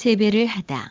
세배를 하다.